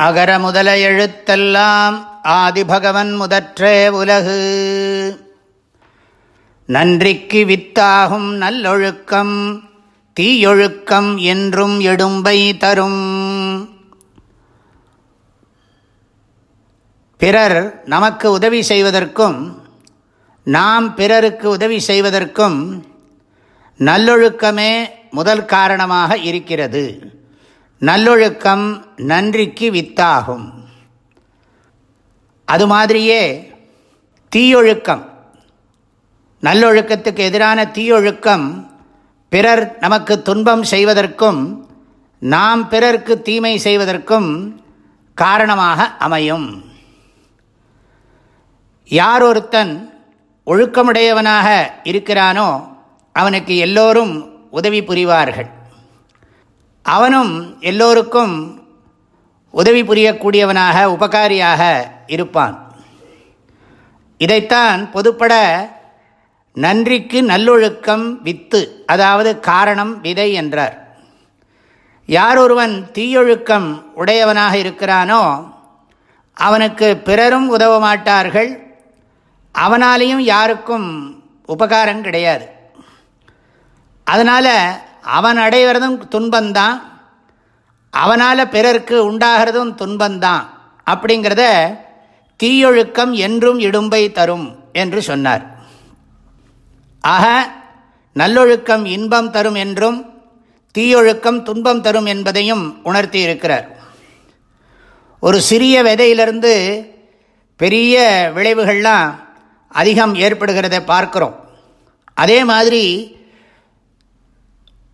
அகர முதல எழுத்தெல்லாம் ஆதிபகவன் முதற்றே உலகு. நன்றிக்கு வித்தாகும் நல்லொழுக்கம் தீயொழுக்கம் என்றும் எடும்பை தரும். பிறர் நமக்கு உதவி செய்வதற்கும் நாம் பிறருக்கு உதவி செய்வதற்கும் நல்லொழுக்கமே முதல் காரணமாக இருக்கிறது. நல்லொழுக்கம் நன்றிக்கு வித்தாகும். அது மாதிரியே தீயொழுக்கம். நல்லொழுக்கத்துக்கு எதிரான தீயொழுக்கம் பிறர் நமக்கு துன்பம் செய்வதற்கும் நாம் பிறர்க்கு தீமை செய்வதற்கும் காரணமாக அமையும். யார் ஒருத்தன் ஒழுக்கமுடையவனாக இருக்கிறானோ அவனுக்கு எல்லோரும் உதவி புரிவார்கள். அவனும் எல்லோருக்கும் உதவி புரியக்கூடியவனாக உபகாரியாக இருப்பான். இதைத்தான் பொதுப்பட நன்றிக்கு நல்லொழுக்கம் வித்து அதாவது காரணம் விதை என்றார். யார் ஒருவன் தீயொழுக்கம் உடையவனாக இருக்கிறானோ அவனுக்கு பிறரும் உதவ மாட்டார்கள் அவனாலேயும் யாருக்கும் உபகாரம் கிடையாது. அதனால் அவன் அடைகிறதும் துன்பந்தான். அவனால் பிறருக்கு உண்டாகிறதும் துன்பந்தான். அப்படிங்கிறத தீயொழுக்கம் என்றும் இடும்பை தரும் என்று சொன்னார். ஆக நல்லொழுக்கம் இன்பம் தரும் என்றும் தீயொழுக்கம் துன்பம் தரும் என்பதையும் உணர்த்தி இருக்கிறார் ஒரு சிறிய விதையிலிருந்து பெரிய விளைவுகள்லாம் அதிகம் ஏற்படுகிறத பார்க்குறோம். அதே மாதிரி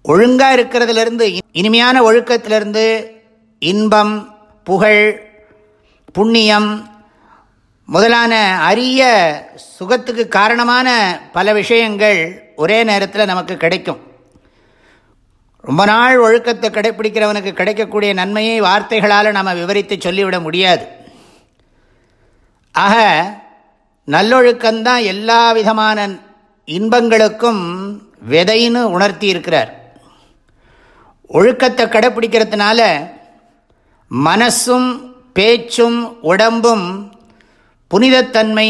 ஒழுங்காக இருக்கிறதுலேருந்து இனிமையான ஒழுக்கத்திலிருந்து இன்பம் புகழ் புண்ணியம் முதலான அரிய சுகத்துக்கு காரணமான பல விஷயங்கள் ஒரே நேரத்தில் நமக்கு கிடைக்கும். ரொம்ப நாள் ஒழுக்கத்தை கடைப்பிடிக்கிறவனுக்கு கிடைக்கக்கூடிய நன்மையை வார்த்தைகளால் நம்ம விவரித்து சொல்லிவிட முடியாது. ஆக நல்லொழுக்கம்தான் எல்லா விதமான இன்பங்களுக்கும் விதைன்னு உணர்த்தி இருக்கிறார் ஒழுக்கத்தை கடைப்பிடிக்கிறதுனால மனசும் பேச்சும் உடம்பும் புனிதத்தன்மை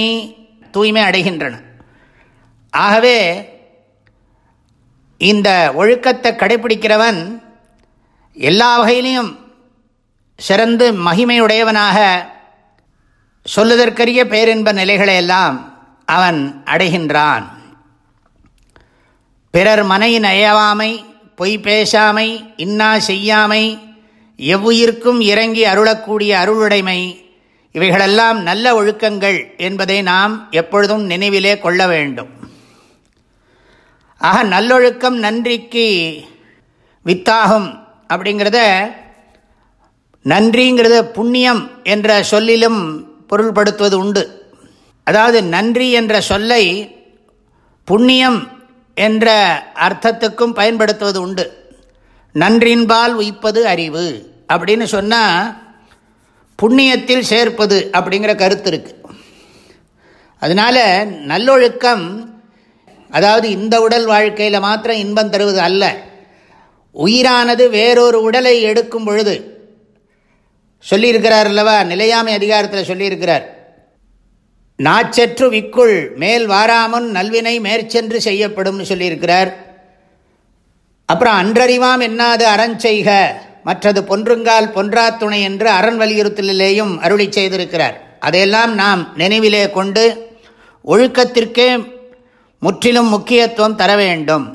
தூய்மை அடைகின்றன. ஆகவே இந்த ஒழுக்கத்தை கடைப்பிடிக்கிறவன் எல்லா வகையிலையும் சிறந்து மகிமையுடையவனாக சொல்லுதற்கரிய பேரின்ப நிலைகளை எல்லாம் அவன் அடைகின்றான். பிறர் மனையின் அயவாமை பொய் பேசாமை இன்னா செய்யாமை எவ்வுயிர்க்கும் இறங்கி அருளக்கூடிய அருளுடைமை இவைகளெல்லாம் நல்ல ஒழுக்கங்கள் என்பதை நாம் எப்பொழுதும் நினைவிலே கொள்ள வேண்டும். ஆக நல்லொழுக்கம் நன்றிக்கு வித்தாகும் அப்படிங்கிறத நன்றிங்கிறத புண்ணியம் என்ற சொல்லிலும் பொருள்படுத்துவது உண்டு. அதாவது நன்றி என்ற சொல்லை புண்ணியம் என்ற அர்த்தத்துக்கும் பயன்படுத்துவது உண்டு. நன்றின்பால் உயிப்பது அறிவு. அப்படின்னு சொன்னால் புண்ணியத்தில் சேர்ப்பது அப்படிங்கிற கருத்து இருக்குது அதனால் நல்லொழுக்கம் அதாவது இந்த உடல் வாழ்க்கையில் மாத்திரம் இன்பம் தருவது அல்ல. உயிரானது வேறொரு உடலை எடுக்கும் பொழுது சொல்லியிருக்கிறார் அல்லவா? நிலையாமை அதிகாரத்தில் சொல்லியிருக்கிறார். நாச்சற்று விக்குள் மேல் வாராமன் நல்வினை மேற்சென்று செய்யப்படும்னு சொல்லியிருக்கிறார். அப்புறம் அன்றறிவாம் என்னாது அறஞ்செய்க மற்றது பொன்றுங்கால் பொன்றா துணை என்று அரண் வலியுறுத்தலிலேயும் அருளி செய்திருக்கிறார். அதையெல்லாம் நாம் நினைவிலே கொண்டு ஒழுக்கத்திற்கே முற்றிலும் முக்கியத்துவம் தர வேண்டும்.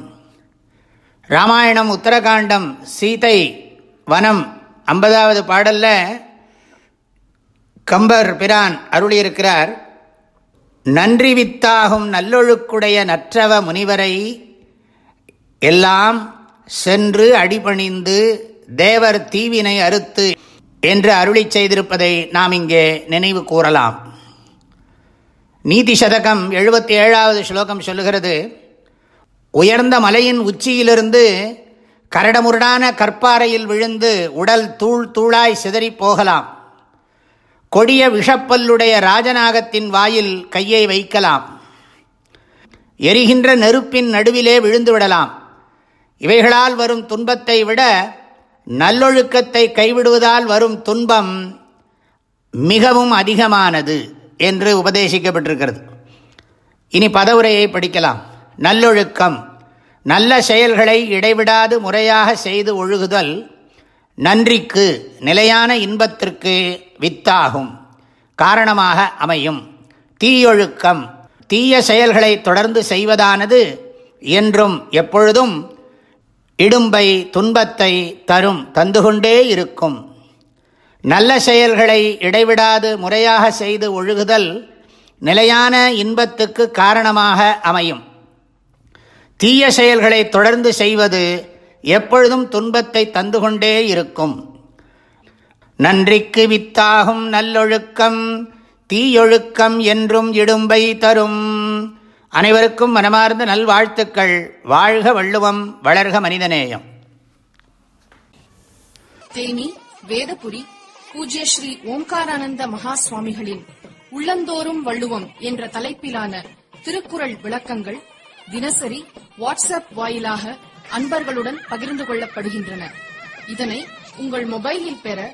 ராமாயணம் உத்தரகாண்டம் சீதை வனம் ஐம்பதாவது பாடலில் கம்பர் பிரான் அருளியிருக்கிறார். நன்றி வித்தாகும் நல்லொழுக்குடைய நற்றவ முனிவரை எல்லாம் சென்று அடிபணிந்து தேவர் தீவினை அறுத்து என்று அருளி செய்திருப்பதை நாம் இங்கே நினைவு கூறலாம். நீதி சதகம் எழுபத்தி ஏழாவது ஸ்லோகம் சொல்லுகிறது உயர்ந்த மலையின் உச்சியிலிருந்து கரடமுரடான கற்பாறையில் விழுந்து உடல் தூள் தூளாய் சிதறி போகலாம். கொடிய விஷப்பல்லுடைய ராஜநாகத்தின் வாயில் கையை வைக்கலாம். எரிகின்ற நெருப்பின் நடுவிலே விழுந்து விடலாம் இவைகளால் வரும் துன்பத்தை விட நல்லொழுக்கத்தை கைவிடுவதால் வரும் துன்பம் மிகவும் அதிகமானது என்று உபதேசிக்கப்பட்டிருக்கிறது. இனி பதவுரையை படிக்கலாம். நல்லொழுக்கம். நல்ல செயல்களை இடைவிடாது முறையாக செய்து ஒழுகுதல் நன்றிக்கு நிலையான இன்பத்திற்கு வித்தாகும். காரணமாக அமையும். தீயொழுக்கம். தீய செயல்களை தொடர்ந்து செய்வதானது என்றும் எப்பொழுதும் இடும்பை துன்பத்தை தரும் தந்து கொண்டே இருக்கும். நல்ல செயல்களை இடைவிடாது முறையாக செய்து ஒழுகுதல் நிலையான இன்பத்துக்கு காரணமாக அமையும். தீய செயல்களை தொடர்ந்து செய்வது எப்பொழுதும் துன்பத்தை தந்து கொண்டே இருக்கும். நன்றிக்கு வித்தாகும் நல்லொழுக்கம் தீயொழுக்கம் என்றும் இடும்பை தரும். அனைவருக்கும் மனமார்ந்த நல்வாழ்த்துக்கள். வாழ்க வள்ளுவம் வளர்க மனிதநேயம். தேனி வேதபுரி பூஜ்ய ஸ்ரீ ஓம்காரானந்த மகா சுவாமிகளின் உள்ளந்தோறும் வள்ளுவம் என்ற தலைப்பிலான திருக்குறள் விளக்கங்கள் தினசரி வாட்ஸ்அப் வாயிலாக அன்பர்களுடன் பகிர்ந்து கொள்ளப்படுகின்றன. இதனை உங்கள் மொபைலில் பெற